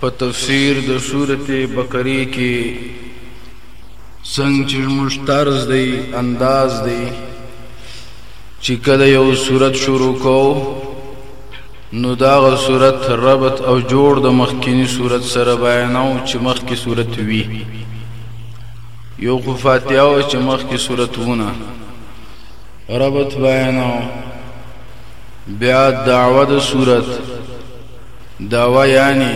په تفسیر د سورت بقره کې څنګه چې موږ طرز دی انداز دی چې کله یو سورت شروع کو نو داغه سورت ربط او جوړ د مخکینی سورت سره بیانو چې مخکی سورت وی یو خو فاتحه او چې مخکی سورت ونه ربط بیانو بیا دعوه د سورت دعوه یعنی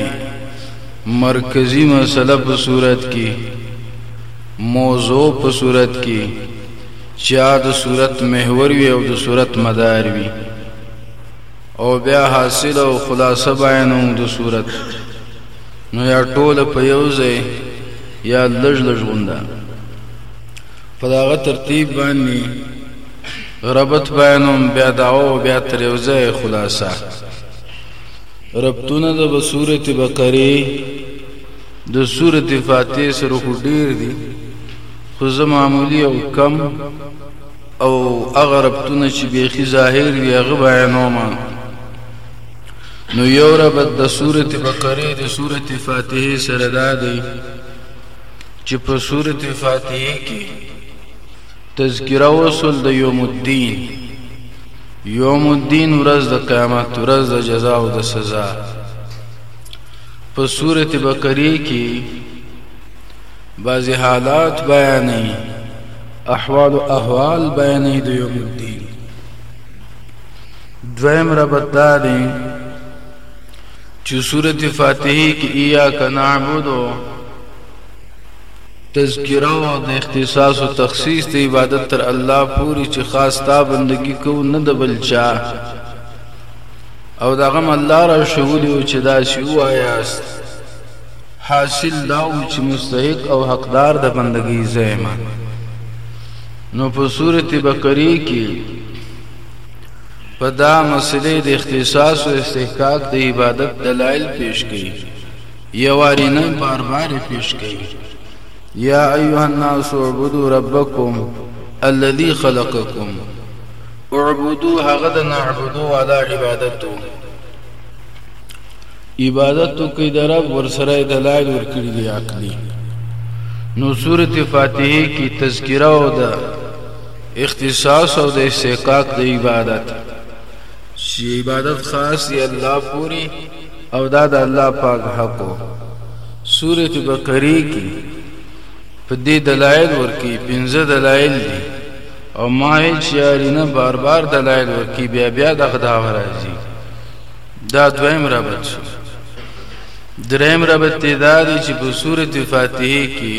مرکزی مسله په صورت کی موضوع په صورت کی چا د صورت محور وی او د صورت مدار وی او بیا حاصل او خلاصه بیانو د صورت نو یا ټول په یو ځای یا لږ لږ غونډه په داغه ترتیب باندې ربط بیانوم بیا داو بیا تر یو ځای خلاصه ربطونه د سورت بقره د سورت فاتحه سره خو ډیر دي خو زه معمولی او کم او هغه ربطونه چې بیخي ظاهر وي هغه بیانوم نو یو ربط د سورت بقره د سورت فاتحه سره دا دی چې په سورت فاتحه کې تذکره وصول د یوم الدین یوم الدین ورځ د قیامت ورځ د جزا او د سزا په سورته بقره کې بعضی حالات بیانې احوال او احوال بیانې د یوم الدین دویم ربط دا دی چې سورته فاتحه کې ایا کنعبدو تذکره، د اختصاص او تخصیص د عبادت تر الله پورې چې خاص ستا بندګي کوو نه د بل چا او د هغه هم الله را ښوولي وو چې داسې ووایاست، حاصل دا وو چې مستحق او حقدار د بندګۍ زه یم. نو په سورة بقرې کې په دا مسئلې د اختصاص او استحقاق د عبادت دلایل پېش کوي. یواری نه بار بار پیش کوي یا ایها الناس اعبدوا ربکم الذي خلقکم اعبدوا هغه د نعبدو علی عبادتو عبادت کوي د رب ورسره دلایل ورکړي دي عقلي نو سورته فاتحه کې تذکرہ او د اختصاص او د استحقاق د عبادت شی عبادت خاص دی الله پوری او دا د الله پاک حق وو سورت بقره کې په دې دلایل ورکی پنځه دلایل دي او ما هیڅ یاري نه بار بار دلایل ورکی بیا بیا د خدا راځي دا دویم ربط شو دریم ربط ته دا دی چې په سورت فاتحه کې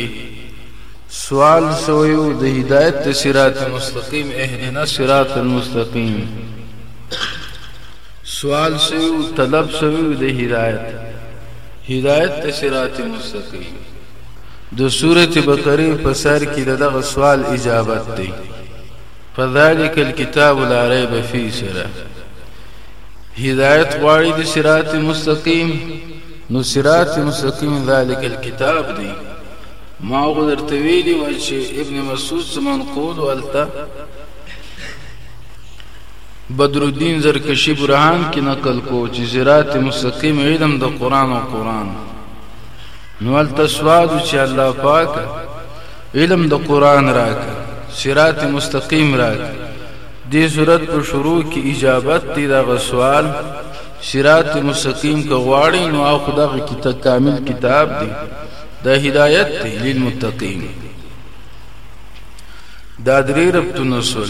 سوال سویو د هدایت ته صراط مستقیم اهدنا صراط المستقیم سوال سوی وو طلب سوی وو د هدایت هدایت ته صراط مستقیم د سورته بقره په سر کې دغه سوال اجابت دی فذلک الكتاب لا ریب فی سره هدایت غواړي د صراط مستقیم نو صراط مستقیم ذالک الكتاب دی ما غدرت ویلی و چې ابن مسعود سمون قول ولته بدرالدین زرکشی برهان کی نقل کو چی زراعت مستقیم علم د قرآن او قرآن نو هلته سوال چی الله پاک علم د قرآن راکه صراط مستقیم راکه دې صورت په شروع کې اجابت دی دغه سوال صراط مستقیم که غواړي نو او خدغه کتاب کامل کتاب دی د هدایت دی للمتقین دا درې ربطونه سول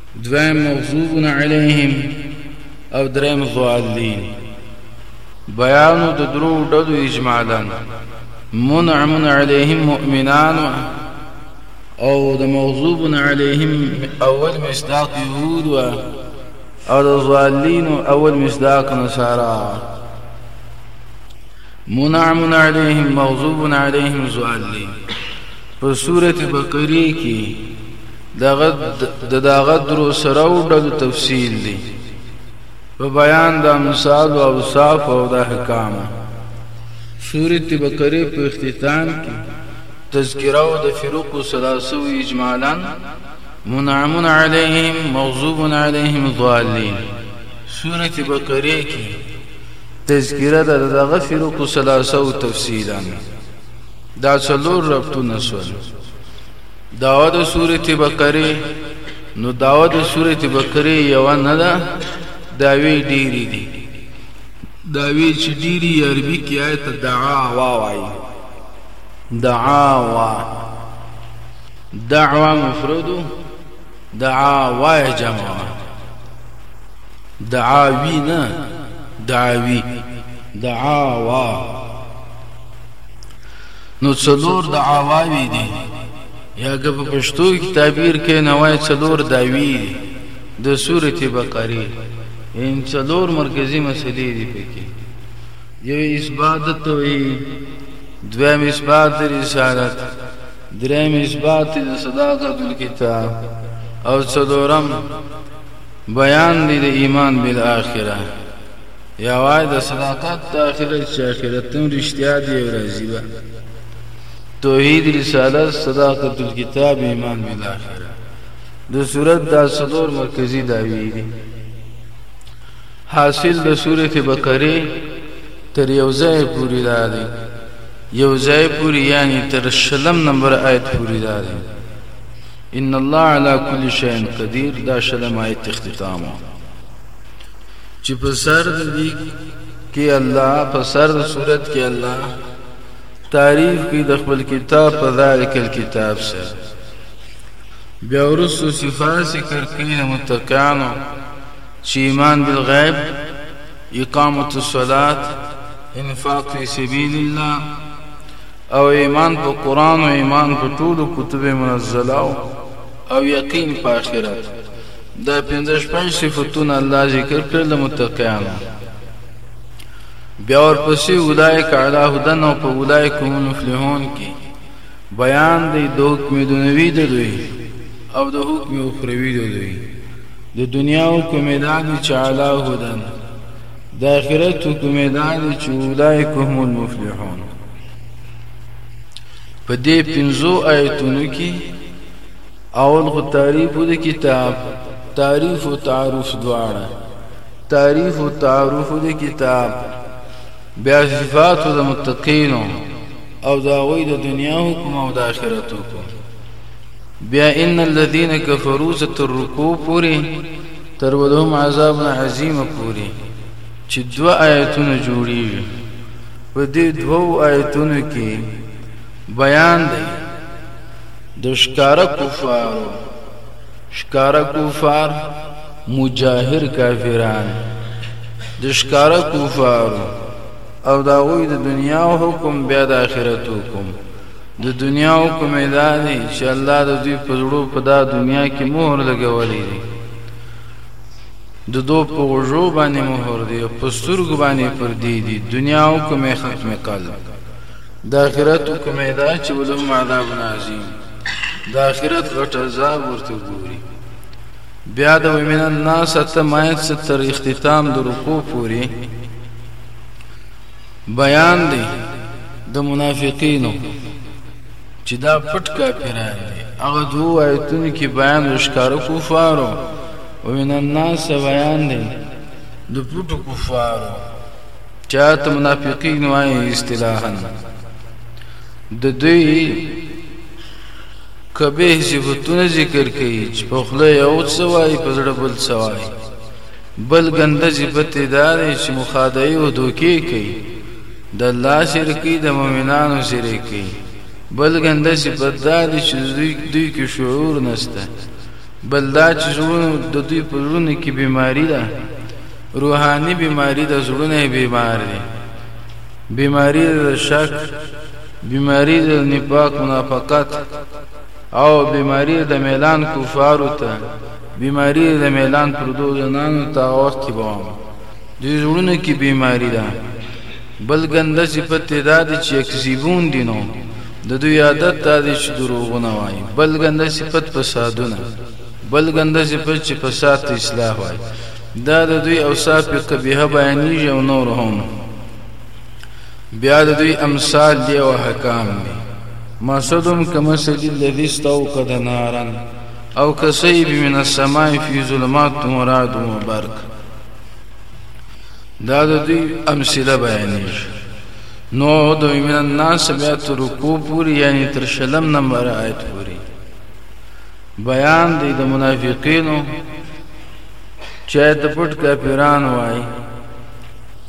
دویم مغضوب علیهم او دریم ضالین بیان د درو ډلو اجمالا منعم علیهم مؤمنان او د مغضوب علیهم اول مصداق یهود او د ضالین اول مصداق نصارا منعمن علیهم مغضوب علیهم ضالین په سوره بقره کې دغه د دغه درو سره او د تفصیل دی په بیان د امثال او اوصاف او د احکام سوره بقره په اختتام کې تذکرہ او د فروق سلاسو اجمالا منعمن علیهم مغضوب علیهم ضالین سوره بقره کې تذکره ده د دغه فرقو ثلاثو تفصیلا دا څلور ربطونه سول داوا د سورت بقره نو داوا د سورت بقره یو نه ده داوی ډیری دي داوی چې ډیری عربي کې آیت دعا وا وای دعا وا دعوا مفردو دعا وای جماعت دعاوی نه دعاوی دعاوا نو څلور دعاواوی دي یا که په پښتو کې تعبیر کې نوای څلور داوی دي د سورته بقره ان څلور مرکزی مسلې دي پکې یو اثبات توحید دویم اثبات رسالت دریم اثبات د صداقت الکتاب او څلورم بیان دی د ایمان بالآخره یا وای د صداقت د آخرت چې آخرت هم رښتیا دی او راځي به توحید رسالت صداقت الکتاب ایمان بالآخره د صورت دا څلور مرکزی داوی دي حاصل د سورت بقره تر یو ځای پوری دا دی یو ځای پوری یعنی تر شلم نمبر آیت پوری دا دی ان الله علی کل شیء قدیر دا شلم آیت اختتام چې په سر دی کې الله په سر د صورت کې الله تعریف کوي د خپل کتاب په ذالک الكتاب سره بیا ورسو صفات ذکر کوي متقانو چی ایمان بالغیب، اقامة الصلاة، انفاق فی سبیل الله او ایمان په قرآن او ایمان په ټولو کتب منزلاو او یقین په آخرت دا پنځه شپږ صفتونه الله ذکر کړل د متقیانو بیا ورپسې اولایک علی هدن او په اولایک هم المفلحون کې بیان دی د حکم دنوی د دوی او د حکم اخروی د دوی د دنیا حکم دا دی چې علا هدن د آخرت حکم دا دی چې اولئک هم المفلحون په دې پنځو آیتونو کې اول خو تعریف د کتاب تعریف او تعارف دواړه تعریف او تعارف د کتاب بیا صفاتو د متقینو او د هغوی د دنیا حکم او د آخرت حکم بیا ان الذين كفروا سترکو پوری تر ولهم عذاب عظیم پوری چې دوه آیتونه جوړیږي په دې دوو آیتونو کې بیان دی د ښکارا کفارو شکاره کفار مجاهر کافران د شکاره کفار او دا غوی د دنیا حکم بیا د آخرت حکم د دنیا حکم دا دی چې الله د دوی په زړو په دا دنیا کې مهر لګولې دي د دو په وجو باندې مهر دی په سترګو باندې پر دی دي دنیا حکم ختم قلب د آخرت حکم دا چې ولهم عذاب نازل د اخرت غټ عذاب ورته ګوري بیا د ومن الناس تمایت څخه تر اختتام د رکوع پورې بیان دی د منافقینو چې دا پټ کافران دي هغه دوه آیتونو کې بیان وشکارو کفارو ومن الناس بیان دی د پټو کفارو چاته منافقین وایي اصطلاحا د دوی قبیح صفتونه ذکر کوي چې په خوله یو څه وایي په زړه بل څه وایي بل ګنده صفت یې دا دی چې مخادعې او دوکې کوي د الله سره کوي د مؤمنانو سره کوي بل ګنده صفت دا دی چې دوی دوی کې شعور نشته بل دا چې زړونه د دوی په زړونو کې بیماری ده روحاني بیماری ده زړونه یې بیمار دي بیماری د شک بیماری د نفاق منافقت او بیماری د میلان کفارو ته بیماری د میلان پردو زنانو ته وخت کې بوم د زړونو کې بیماری ده بل ګنده صفت دا دي چې اکسیبون دي نو د دوی عادت دا دي چې دروغونه وایي بل ګنده صفت فسادونه بل ګنده صفت چې فساد اصلاح وایي دا د دوی اوصاف قبیحه بیانیږي او نور هم بیا د دوی امثال دی او حکام دی مسدم کما سجد الذي استوقد نارا او کسیب من السماء فی ظلمات مراد و برق دا د دوی امثله بیانېږي نو د من الناس بیا تر رکوع پورې یعنی تر شلم نمبر آیت پورې بیان دی د منافقینو چې د پټ کافرانو وایي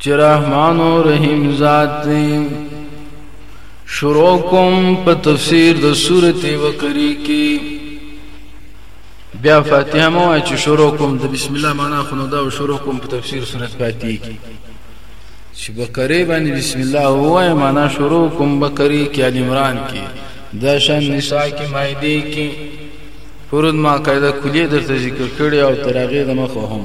چې رحمان او رحیم ذات دی شروع کوم په تفسیر د سورته وقری کې بیا فاتحه مو چې شروع کوم د بسم الله معنا خو نو دا شروع کوم په تفسیر سورته فاتحه کې چې بقره باندې بسم الله وای معنا شروع کوم بقره کې ال عمران کې د شان نساء کې مایده کې پرد ما قاعده کلیه درته ذکر کړی او ترغه د مخه هم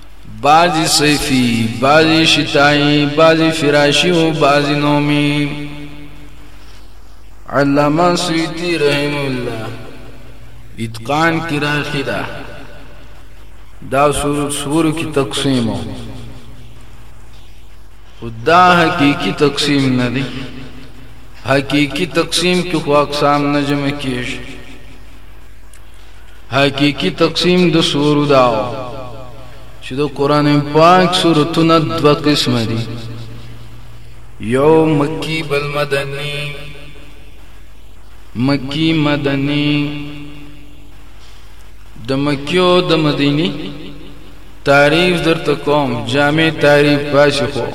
بعضی صیفی، بعضی شتائی، بعضی فراشی و بعضی نومی علامہ سویتی رحم اللہ اتقان کی راخی دا دا سور سور کی تقسیم ہو دا حقیقی تقسیم ندی حقیقی تقسیم کی خو اقسام نجم کیش حقیقی تقسیم د سورو داو چې د قران پاک سورتونه دوه قسمه دي یو مکی بل مدنی مکی مدنی د مکیو د مدینی تعریف درته کوم جامع تعریف پاشي خو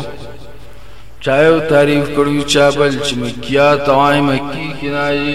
چایو تعریف کړو چا بل چې مکیا توای مکی کنایي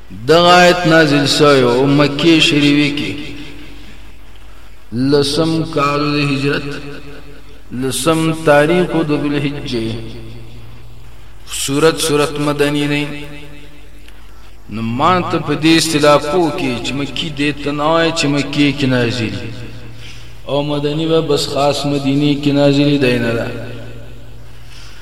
دغه آیت نازل سوی او مکې شریفې کې لسم کال د هجرت لسم تاریخ د ذوالحجې صورت صورت مدنی نه نو ما ته په دې اصطلاح پو کې چې مکی دې تنوای چې مکی کې نازل او مدنی به بس خاص مدینه کې نازل دی نه ده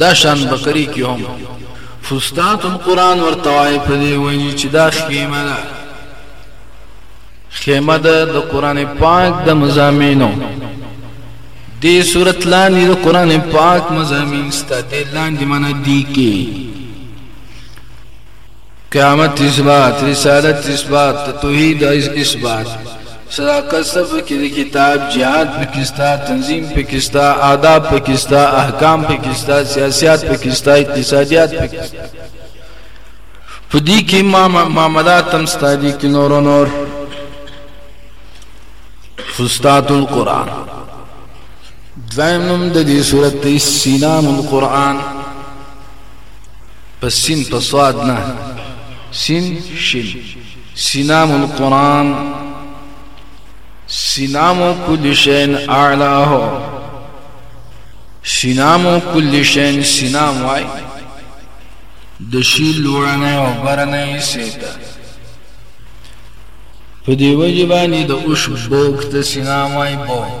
دا شان بقری کی هم فستات القرآن ورته وایې په دې وجې چې دا خیمه ده خیمه ده د قرآن پاک د مزامینو دې صورت لاندې د قرآن پاک مزامین ستا دې لاندې منه دی کې قیامت اثبات، رسالت اثبات، د توحید اثبات، صداقت ستا پکې دی، کتاب، جهاد پکې ستا، تنظیم پکې ستا، آداب پکې ستا، احکام پکې ستا، سیاسیات پکې ستا، اقتصادیات پکې ستا. په دې کې معاملات هم ستا دي کې نور و نور. فستات القرآن دویم نوم د دې سورت دی سینام القرآن په سین په صاد نه سین شین سینام القرآن سینام کل شین اعلاه سینام کل شین سینام وای د شی لوړنه او برنه سیتا په دی وجه باندې د اوش بوک ته سینام وای بوک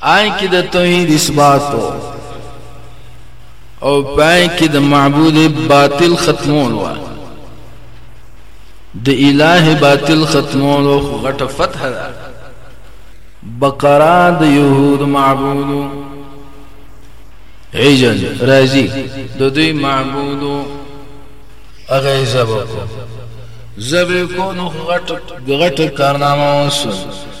آی کې د توحید اثبات و او پای کې د معبود باطل ختمول و د الٰه باطل ختمول و خو غټه فتح ده بقره د يهود معبودو عجل رازي د دوی معبودو هغه زبکو زبکو نو غټ غټ کارنامه وسو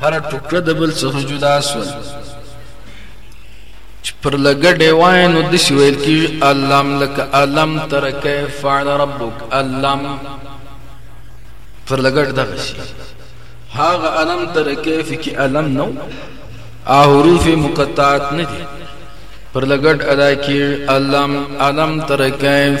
هره ټوکړه د بل څخه جدا سول چې پر لګډې وای نو د سی ویل کی علم لک علم تر کیف فعل ربک علم پر لګډ دغه شي هاغه علم تر کیف کی علم نو حروف مقطعات نه دي پر لګډ ادا کی علم علم تر کیف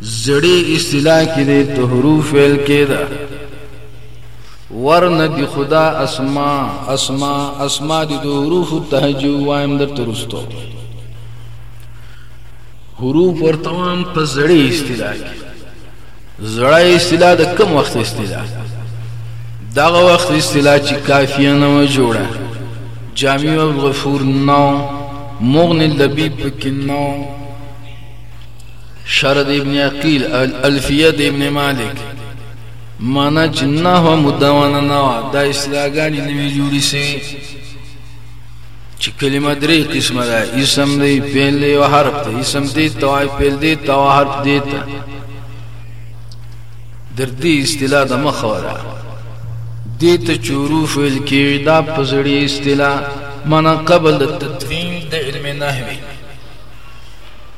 زړی اصطلاح کې دی تهرو فعل کې ده ورنه دی خدا اسما اسما اسما دی د حروف تهجو وایم در ترستو حروف ورتوام په زړی اصطلاح کې زړی اصطلاح د کم وخت اصطلاح دغه وخت اصطلاح چې کافیه نه و جوړه جامع الغفور نو مغنی اللبیب پکې نو شرح د ابن عقیل الفیه د ابن مالک معنا چې نه هو مدونه نه وا دا اصلاحګانی نوی جوړی سي چې کلمه درې قسمه ده اسم دی فعل دی او حرف دی اسم دی توای فعل دی تو حرف دی ته در دې اصطلاح د مخوره دې ته چورو فعل کې دا پزړی اصطلاح معنا قبل د تدوین د علم نحوی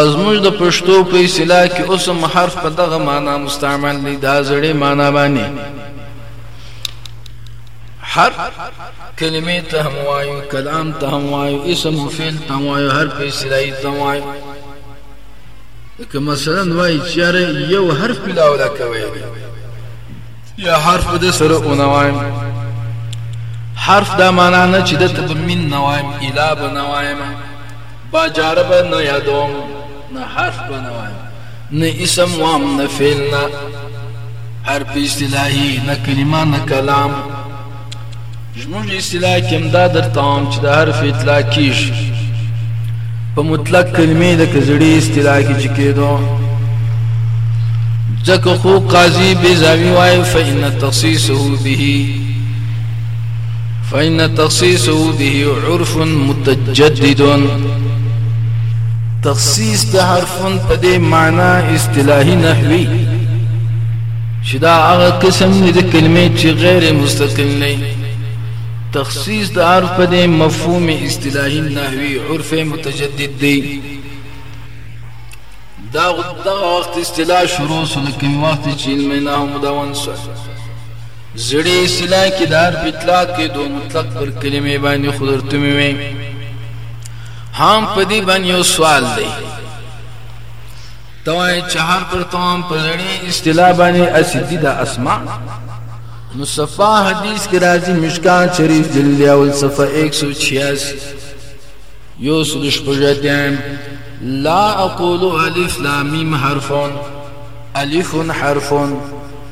ازموږ د پښتو په اصطلاح کې اوسم حرف په دغه معنا مستعمل دی دا زړې معنا باندې حرف کلمې ته هم وایو کلام ته هم وایو اسم او فعل ته هم وایو حرف اصطلاحي ته وایو که مثلا وایي چې یو حرف پیدا ولا کوي یا حرف د سره اونوایم حرف دا معنا نه چې د تبمین نوایم الا بنوایم با جاره به نه یادوم نه حرف به نه وایم نه اسم وام نه فعل نه حرف اصطلاحي نه کلمه نه کلام زموږ اصطلاح کې هم دا درته وایم چې د حرف اطلاق کېږي په مطلق کلمې د کزړې اصطلاح کې چې کېدو ځکه خو قاضي بیزاوي وایي فإن تخصیصه به فإن تخصيصه به عرف متجدد تخصیص د حرفون په دې معنی اصطلاحي نحوي چې دا هغه قسم نه د کلمې چې غیر مستقل نه تخصیص د حرف په دې مفهوم اصطلاحي نحوي عرف متجدد دی دا دغه وخت اصطلاح شروع سو لکه وخت چې علم نه مدون سو زړې اصطلاح کې د حرف اطلاق کې دو مطلق پر کلمې باندې خو درته مې وې هم په دې باندې یو سوال دی توای چې هر پر تمام په زړې اصطلاح باندې اسیدی د اسماء نو صفا حدیث کې راځي مشکان شریف جلد اول صفه 186 یو سلش پجتیم لا اقول الف لام میم حرفون الف حرفون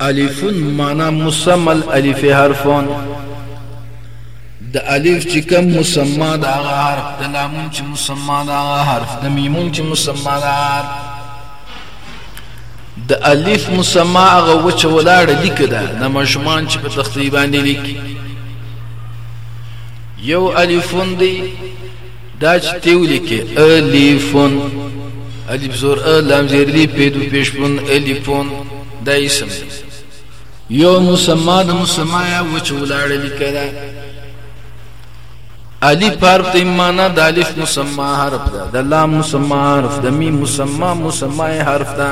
الفون معنا مسمى الالف حرفون د الف چې کوم مسما د هغه حرف د لامون چې مسما د هغه حرف د میمون چې مسما د حرف د الف مسما هغه وچه ولاړه لیک ده د مشمان چې په تختی باندې لیک یو الفون دی دا چې ته ولیکې الیفون الف زور ا لام زیر لی پیدو پیشپون الیفون دا اسم یو مسما د مسما یا وچ ولاړ لیکه دا الف حرف د معنا د الف مسما حرف ده د لام مسما حرف د میم مسما مسما حرف ده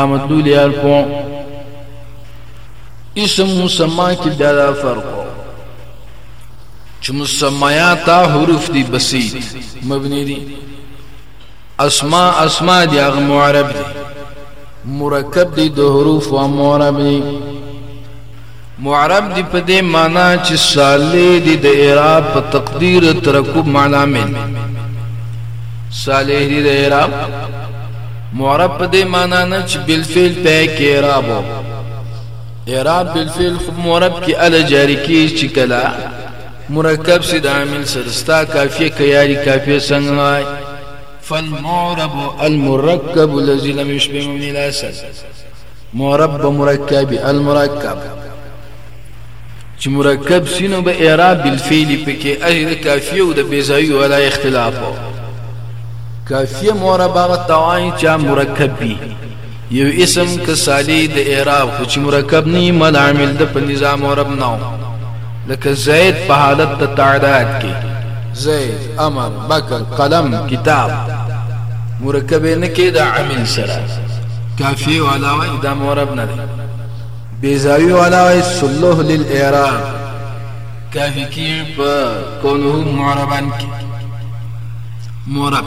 احمد دولی حرف اسم مسما کې دا فرق چې مسمیا تا حروف دی بسیط مبنی دی اسماء اسماء دی هغه معرب دی مرکب دی د حروف او معرب دی معرب دی په دې معنی چې صالح دی د اعراب په تقدیر ترکب معنا من صالح دی د اعراب معرب په دې معنی نه چې بالفعل په کې اعراب اعراب بالفعل خو مورب کې ال جاری کیږي چې کلا مرکب سي د عامل سره ستا کافیه کیاري کافیه څنګه وای فالمورب المرکب الذي لم يشبه من الاسد مورب مرکب المرکب چې مرکب سينو به اعراب بالفعل پکې اجر کافیه او د بیزایي ولا اختلاف کافیه مورب هغه توای چې مرکب بي یو اسم ک سالی د اعراب خو چې مرکب نی مد عامل د په نظام عرب نو لکه زید په حالت د تعداد کې زید امر بکر قلم کتاب مرکب نه کې د عامل سره کافی والا و دا مرب نه دی بیزاوی والا و صلوه للاعراب کافی کې په کونه معربان کې مرب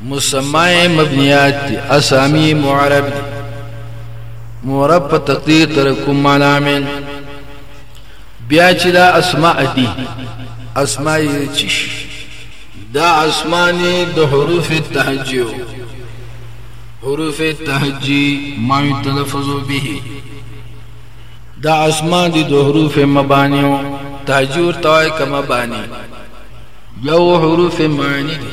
مسمای مبنیات دی اسامی معرب دی معرب په تقدیر تر کوم معنا من بیا چې دا اسماء دي اسماء چې دا اسماني د حروف تهجیو حروف تهجی ما تلفظ به دا اسمان دي د حروف مبانیو تهجور توای کما بانی یو حروف معنی دي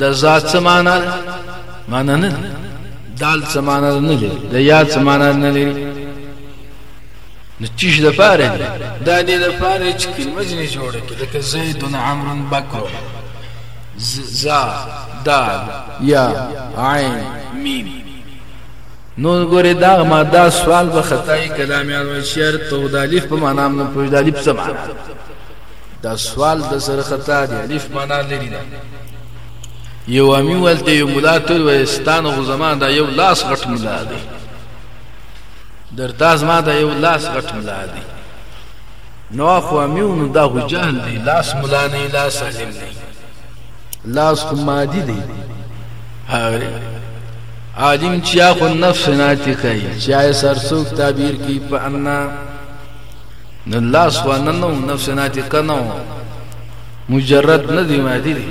د زا څه معنا ده معنا نه لري دال څه معنا نه لري د یا څه معنا نه لري نو چیش د پاره دی دا دې د پاره چې کلمه ځنې جوړه کړي لکه زیدون عمرو بکر زا دال یا عین میم نو ګوره دا ما دا سوال به خدای کلام یا شعر تو د الف په معنا نه پوهې د الف څه معنا دا سوال د سره خطا دی الف معنا لري دا یو امی ول دی یو مولا تل وستان غو زمان دا یو لاس غټ مولا دی در تاز ما دا یو لاس غټ مولا دی نو خو امیونو دا خو جهل دی لاس مولا نه لاس علم نه لاس خو مادی دی هغه عالم چیا خو نفس نه تکای چیا سرسوک تعبیر کی په انا نه لاس و نه نو نفس ناتي کنو مجرد نه دی مادي دی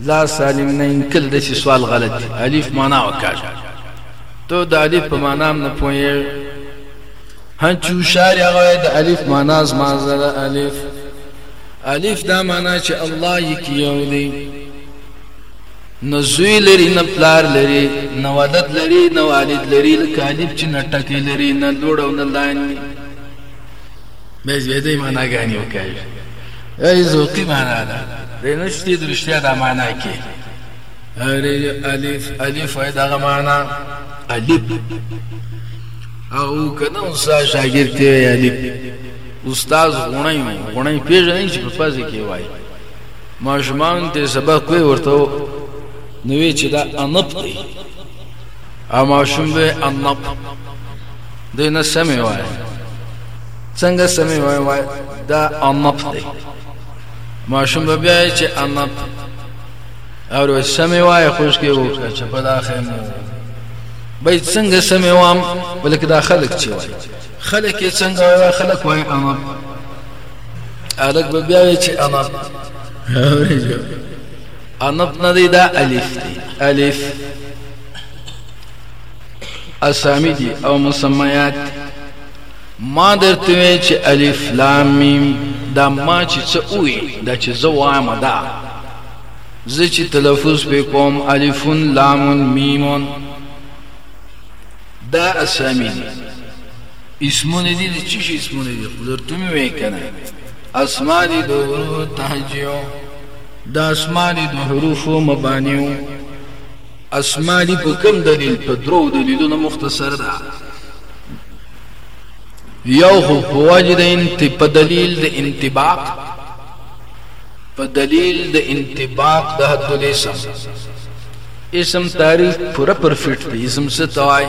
لا سالم نه انکل د سوال غلط دی الف معنا وکاش ته د الف په معنا نه پوهې هنچو شاری هغه د الف معنا زما زره الف الف دا معنا چې الله یې کیو دی نه زوی لري نه پلار لري نه ولد لري نه والد لري لکه الف چې نه ټکی لري نه لوړ او نه لاندې به زیاده معنا غاني وکړي ای زوقي معنا ده د نشتی درشتیا د معنا کې اره الف الف وای دغه معنا الف او کنه استاد شاګرد ته الف استاد غونای غونای پیژنې چې په پازې کې وای ماشومان ته سبق وی ورته نو وی چې دا انپ دی او ماشوم به انپ دی نه سمې وای څنګه سمې وای وای دا انپ دی ماشوم به بیا چې انپ او سمې وای خوش کې وو چې په داخې مو به څنګه سمې وام بلکې دا خلک چې وای خلک یې څنګه وایي خلک وایي امب هلک به بیا وایي چې امب انب نه دی دا الف دی الف اسامی دی او مسمیات ما درته وی چې الف لام میم دا ما چې څه وې دا چې زه وایم دا زه چې تلفظ پې کوم الفون لامون میمون دا اسامي دي اسمونه دي د چی شي اسمونه دي خو درته مې وې کنه اسماء دي د حروف تهجیو د اسماء دي د حروف مبانیو اسماء دي په کوم دلیل په درو دلیلونو مختصر ده یو خو په وجه د انت په دلیل د انطباق په دلیل د انطباق د حد الاسم اسم تعريف پوره پرفيټ دي اسم څه ته وايي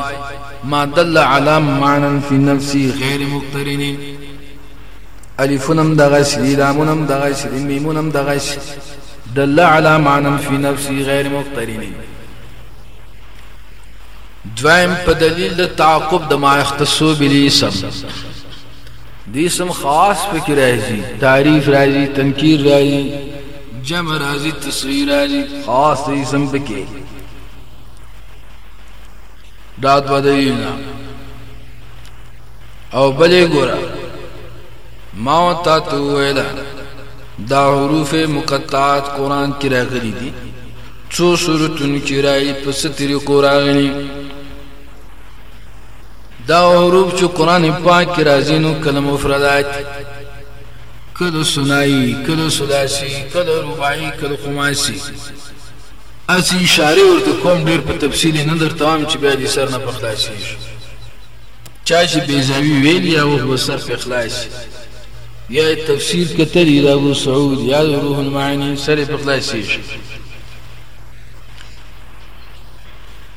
ما دل على معنى في نفسي غير مقترن الفنم دغه سي لامنم دغه سي ميمنم دغه سي دل على معنى في نفسي غير مقترن دویم په دلیل د تعاقب د ما اختصو بالاسم د اسم خاص فکر راځي تعریف راځي تنکیر راځي جمع راځي تصغیر راځي خاص اسم پکې دا دو دلیلنا او بلې ګورا ما تا تو ویلا دا حروف مقطعات قران کې راغلي دي څو سورتون کې راي په ستري قراني دا حروف چې قران پاک کې راځي نو کلمه مفردات که د ثنايي، که د ثلاثي، که د رباعي، که د خماسي. هسې اشارې ورته کوم، ډېر په تفصیل یې نه درته وایم چې بیا دې سر نه په خلاصېږي. چا چې بیضاوي ویلي، هغه خو به سر پرې خلاص شي. یا یې تفسیر کتلی د ابو سعود یا د روح المعاني، سر یې په خلاصېږي.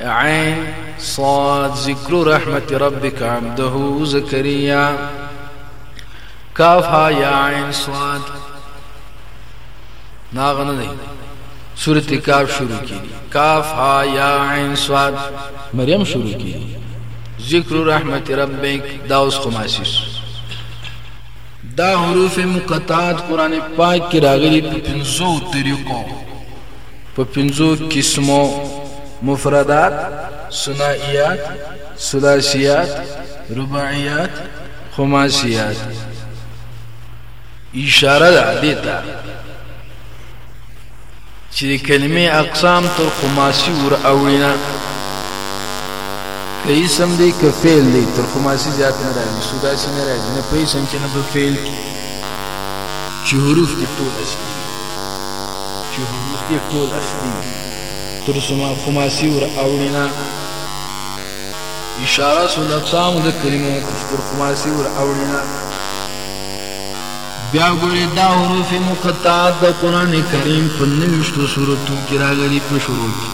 عين صاد ذکر رحمت ربك عبده زكريا کاف ها یا عین صاد ناغه نه دی سورت کاف شروع کی کاف ها یا عین صاد مریم شروع کی ذکر رحمت ربک دا اوس خماسیس دا حروف مقطعات قران پاک کې راغلي په پنځو طریقو په پنځو قسمو، مفردات، ثنائیات، ثلاثیات، رباعیات، خماسیات، اشاره ده دې ته چې د کلمې اقسام تر خماسي ور اوړي نه که اسم دی که فعل دی تر خماسي زیات نه راځي سداسي نه راځي نه په اسم کې نه په فعل کې چې حروف دې ټول اسم چی حروف یی ټول اصلی وی. تر زما کوماسی ور اوړی نه. اشاره سو لفظانو د کلمو ته چی تر کوماسی ور اوړی نه. بیا ګوری دا حروف مقطعات د قران کریم په نویشتو سورتو کی راغلی په شروع کی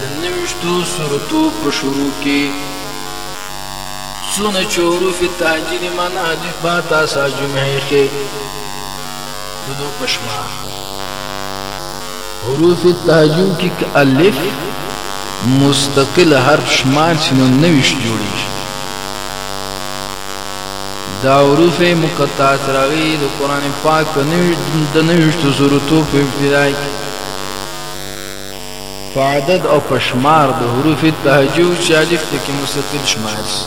د نویشتو سورتو په شروع کی څونه چی حروف تهجی دی معنی الف با تا سا جمعه خی. ددو په شمار حروف تهجو کی که الف مستقل حرف شمار سی نو نویشت جوړیږي دا حروف مقطعات راغی د قران پاک په نویشت د نویشت صورتو په ابتدای په عدد او په شمار د حروف تهجو چې الف ته کې مستطیل شمار شي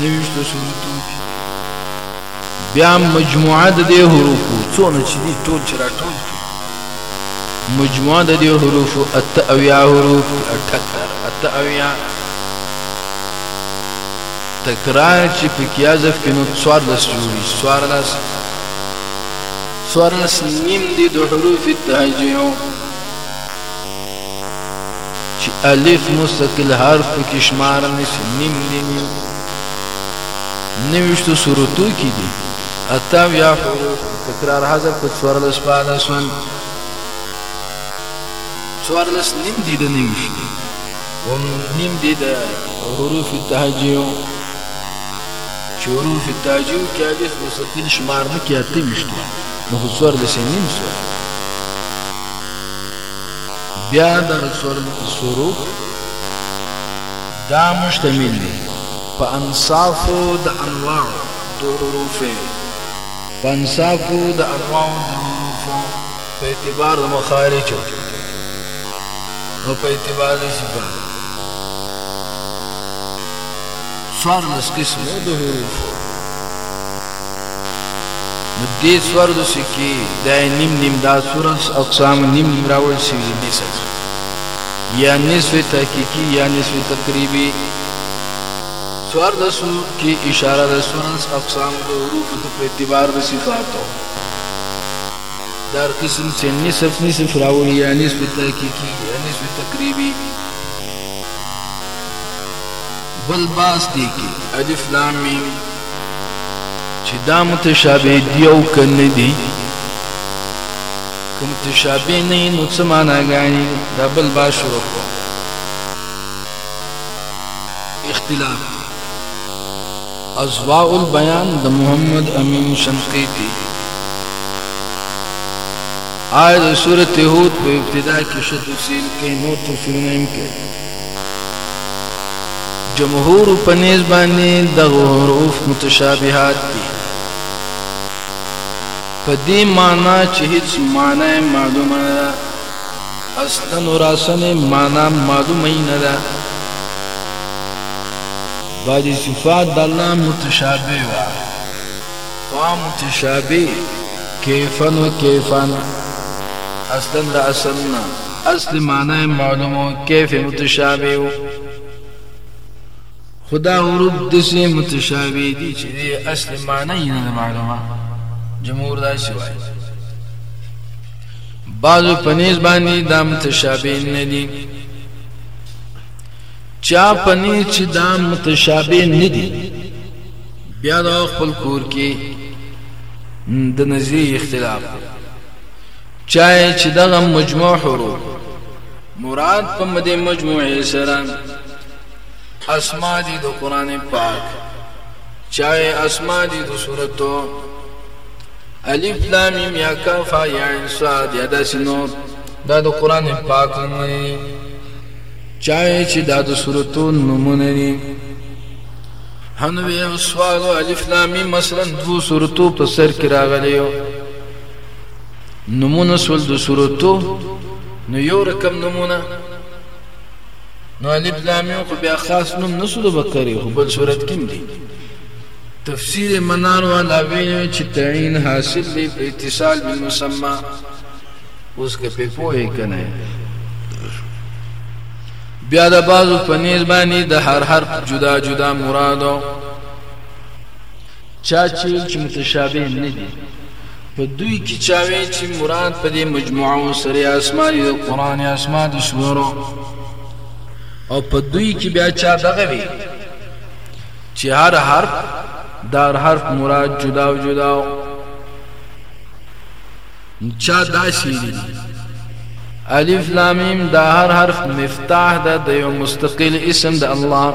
نویشتو صورتو بیا مجموعه د دې حروفو څونه چې دي ټول چې را ټول مجموعه د دې حروفو اته اویا حروف اټکر اته اویا تکرار چې په کیازف کې نو څوارلس جوړي څوارلس څوارلس نیم دي د حروف تهجیو چې الف مستقل حرف پکې شمار نشي نیم دي نوشتو صورتو کې دي اتاو یا حروف تکرار حذف په څوارلس پاله سون څوارلس نیم دي د نوشتو هم نیم دي د حروف تهجیو چې ورو فی تاجیو کیا ویښ مستطیل شمار نه کیا اته ویشت وه نو خو څوارلس یې نیم سوه بیا دغه څوارلس سوروک دا مشتمل دی په انصافو د انواع د حروف په انصافو د انواع د حروف په اعتبار د مخارج او په اعتبار د صفات څوارلس قسمه د حروفو نو دې څوارلسو کې دا یې نیم نیم دا څوارلس اقسام نیم نیم راوړل شوي دي نصف یا نصف تحقیقي یا نصف تقریبي څوارلسو کې اشاره د څوارلس اقسام د حروفو ته په اعتبار د صفاتو دار قسم چې نصف نصف راوړي یا نصف تحقیقي یا نصف تقریبي بل باس دی کی الف لام میم چی دا متشابه دی او که ندی که متشابه نه نو څه معنا ګانی دا بل باس شروع کړو اختلاف ازواء البیان د محمد امین شنقیطی آیا د سورته هود په ابتدا کې شتوسیل کې نو تفسیرونه هم کوي جمهور په نیز باندې دغه حروف متشابهات دي په دې معنی چې هیڅ معنی معلومه نه ده اصلا راسنه معنی معلومه نه ده بعضی صفات د الله متشابه وا وا متشابه کیفن و کیفن اصلا راسنه اصل معنی یې معلوم و، کیف متشابه و، خو دا حروف داسې متشابه دي چې د اصل معنی یې نه ده معلومه، جمهور داسې وایي. بعضو په نیز باندې دا متشابه نه دي، چا په نیز چې دا متشابه نه دي بیا د خپل کور کې د نظریې اختلاف چا چې دغه مجموع حروف مراد په مدې مجموعې سره اسماء دي د قران پاک چا اسماء دي د سورته الف لام میم یا کاف یا عین صاد یا داس نور دا د قران پاک نومونه دي چا چې دا د سورته نومونه دي هنوې سوال الف لام میم مثلا دو سورته په سر کې راغلي نمونه سول د صورتو نو یو رقم نمونه نو الف لام میم خو بیا خاص نوم نه سره بکری خو بل صورت کې دي تفسیر منار والا ویل چې تعین حاصل دی په اتصال بالمسمى اوس کې په پوهه کنه بیا د بازو پنیز باندې د هر حرف جدا جدا مرادو چا چې ویل چې متشابه نه دي په دوی کې چا ویل چې مراد په دې مجموعه او سره اسماء د قران اسماء د سورو او په دوی کې بیا چا دغه وی چې هر حرف دار حرف مراد جدا او جدا او چا داسې دي الف لام میم دا هر حرف مفتاح ده د یو مستقل اسم د الله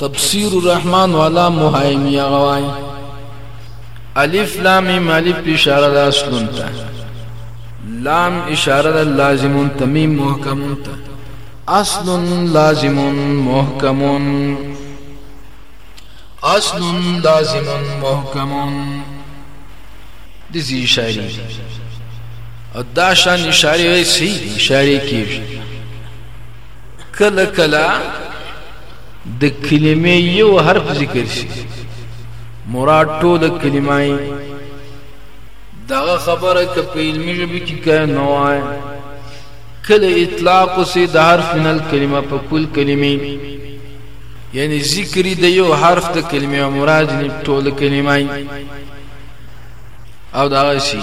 تفسیر الرحمن والا مهایمی غوای الف لام میم الف اشاره د اصلون ته لام اشاره د لازمون تمیم محکمون ته اصل لازم محکم اصل لازم محکم د زی اشاره او دا شان اشاره وی سی اشاره کیږي کله کله د کلمې یو حرف ذکر شي مراد ټول کلمای دغه خبره که په علمي ژبه کې کوي نو وایي کله اطلاق سي د حرف من الکلمه په کل کلمې یعنی ذکر د یو حرف د کلمې مراد نه ټول کلمای او دغه شي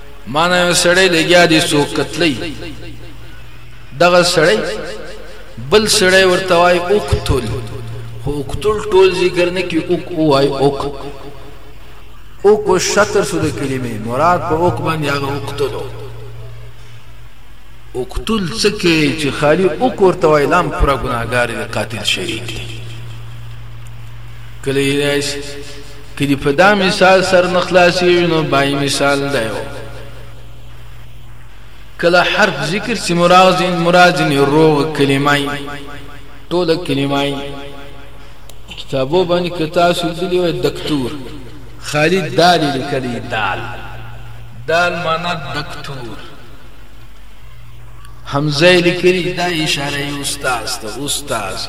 مانه یو سړی لګیا دی سو قتلی دغه سړی بل سړی ورته وای اوقتل خو اوقتل ټول ذکر نه کی اوک وای اوک اوک او شطر سو د کلمې مراد په اوک باندې هغه اوقتل اوقتل څه کې چې خالی اوک ورته وای لام پر ګناګار قاتل شریک دی کله یې که دې په دا مثال سر نه خلاصېږي نو بای مثال دی او کله حرف ذکر چې مراد مراد ځینې روغ کلمای ټوله کلمای کتابو باندې که تاسو دلی وای دکتور خالي دال یې لیکلی دال دال معنا دکتور حمزه یې لیکلي دا اشاره یې استاذ ته استاذ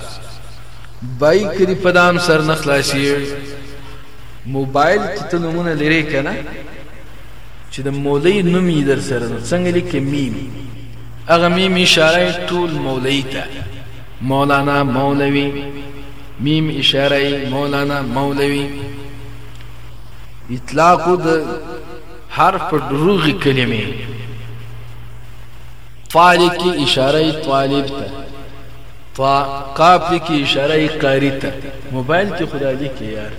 بای کری پدام سر نه خلاصیږي موبایل کې ته نمونه لري کنه چې د مولای نوم یې در سره نو څنګه لیکې میم هغه میم اشاره ټول مولای ته مولانا مولوی میم اشاره مولانا مولوی اطلاق د حرف دروغ کلمه فعل کی اشاره طالب ته فا قاف کی اشاره قاری ته موبایل کې خدا لیکي یار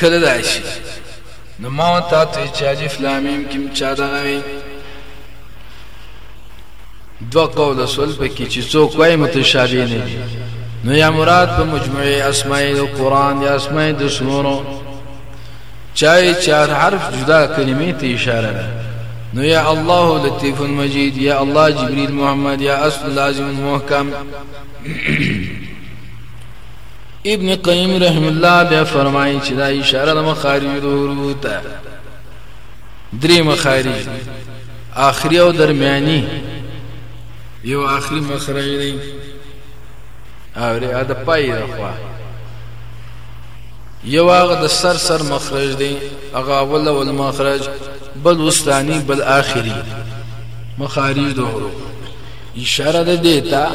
کله داشي نو ما تا ته چې الف لام میم کیم چا دغه وي دو قول سول په کې چې څوک وای متشابه نه دي نو یا مراد په مجموعه اسماء القرآن یا اسماء د سنورو چای چې هر حرف جدا کلمې ته اشاره ده نو یا الله لطیف مجید یا الله جبريل محمد یا اصل لازم محکم ابن قیم رحم الله بیا فرمایي چې دا اشاره د مخارج ورو ته درې مخارج اخري او درمیاني یو اخري مخرج دی او ری اده پای دی یو هغه د سر سر مخرج دی هغه اول اول مخرج بل وستانی بل آخری مخارج د حروف اشاره ده دیتا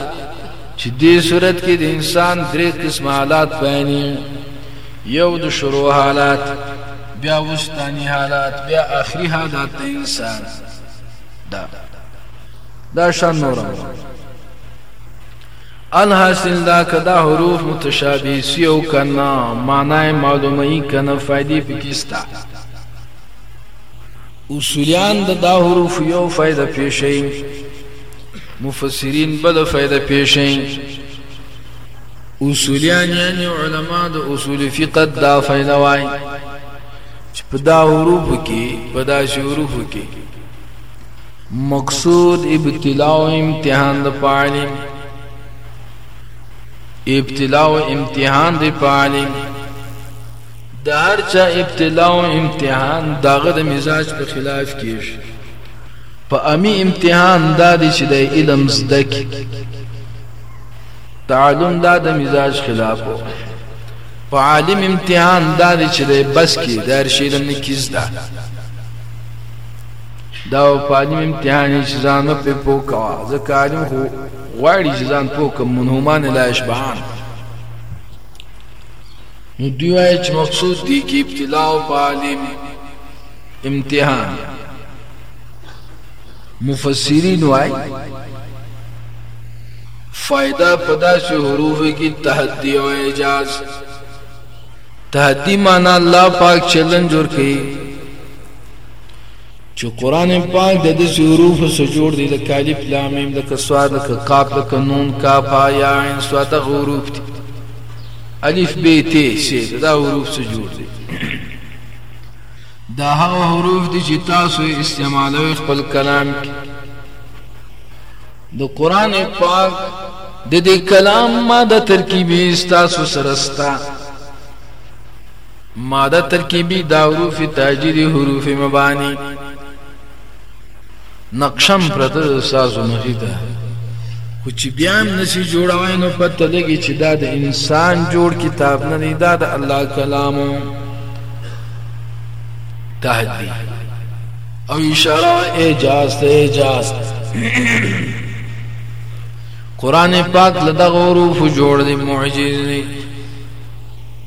چې دې صورت کې د انسان درې قسم حالات بیانې یو د شروع حالات بیا وستانی حالات بیا آخری حالات د انسان دا دا شان نورم الحاصل دا که دا حروف متشابه سی او که نه معنی معلومه یې که نه فایدې پکې سته اصولیان د دا حروف یو فایده پیښی مفسرین بل فایده پیښی اصولیان یعنی علما د اصول فقه دا فایده وای چې په دا حروف کې په دا حروف کې مقصود ابتلاء او امتحان د پالم ابتلاء او امتحان د پالم د هر چا ابتلاء او امتحان داغه د مزاج په خلاف کیږي په امی امتحان دا دي چې د علم زده کی تعلم دا د مزاج خلاف و په عالم امتحان دا دی چې بس کې د هر شي لنکیز ده دا او په عالم امتحان یې چې ځان مه پرې پوه کوه ځکه عالم خو غواړي چې ځان پوه کړم منهومان لا یشبعان نو دوی وایي چې مقصود دی کې ابتلا او په عالم امتحان مفسرین وایي فائدہ پدا سے حروف کی تحدی و اعجاز تحدی مانا اللہ پاک چیلنج اور کئی چې قران پاک د دې حروف سره جوړ دی لکه الف لام میم لکه صاد لکه قاف لکه نون کاف یا عین صاد د حروف دی الف ب ت س دا حروف سره جوړ دی دا هغه حروف دي چې تاسو استعمالوي خپل کلام کې د قران پاک د دې کلام ماده ترکیبي تاسو سره ستا ماده ترکیبی دا حروف تاجی دی حروف مبانی نقشم پرته د سازو مخې ته خو چې بیا هم نشي جوړوای نو پته لګي چې دا د انسان جوړ کتاب نه دی دا د الله کلام تهدی او اشاره اعجاز ته اعجاز قران پاک لدغه حروف جوړ دی معجز دی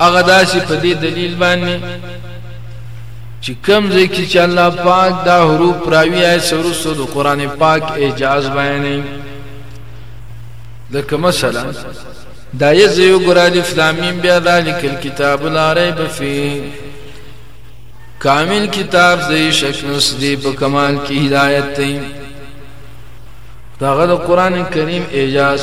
هغه داسې په دې دلیل باندې چې کوم ځای کې چې الله پاک دا حروف راوي آی سرسو د قران پاک اعجاز بیانې لکه مثلا دا یزیو ګور الف لام میم بیا ذالک الكتاب لا ریب فیه کامل کتاب زې شک نس دی په کمال کې هدایت دی داغه د قران کریم اعجاز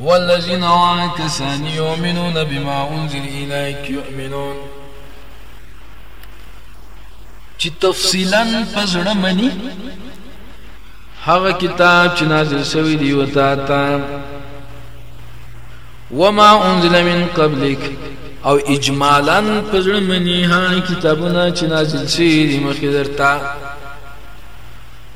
والذین او هغه کسان یؤمنون بما انزل الیک یؤمنون چې تفصیلا په زړه مني هغه کتاب چې نازل شوی دی او تا ته وما انزل من قبلک او اجمالا په زړه مني هغه کتابونه چې نازل شوی دی مخکې درته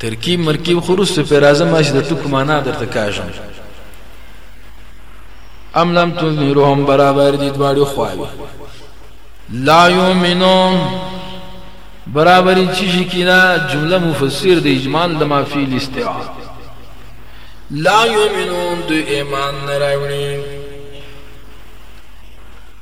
ترکیب مرکیب خو رسته پې راځه ما چې د ټکو معنا درته کاږم ام لم تظهرهم برابر دي دواړو خواوي لا یؤمنون برابرې چې شي کینا جمله مفسر د اجمال د ما فی الاستعاء لا یؤمنون دوی ایمان نه راوړي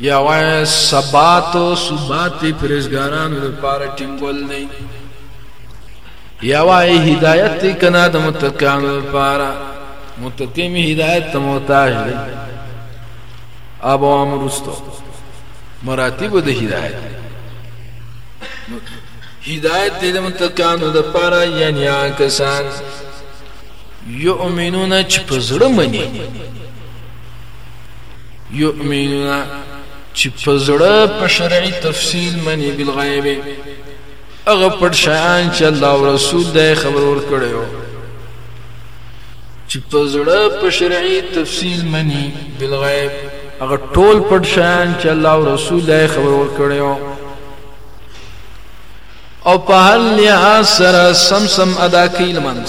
یوه ثبات او ثبات دی پرېزګارانو لپاره ټینګول دی یوه هدایت دی کنه د متقینو لپاره متقین هدایت ته محتاج دی ابو امرستو مراتب د هدایت هدایت دی د متقینو لپاره یعنی کسان یؤمنون چې په زړه مني یؤمنون چې په زړه په شرعي تفصیل مني بالغیب هغه پټ شیان چې الله او رسول د خبر ور کړو چې په زړه په شرعي تفصیل مني بالغیب هغه ټول پټ شیان چې الله او رسول د خبر ور کړو او په هر لحاظ سره سم سم ادا کوي لمنځ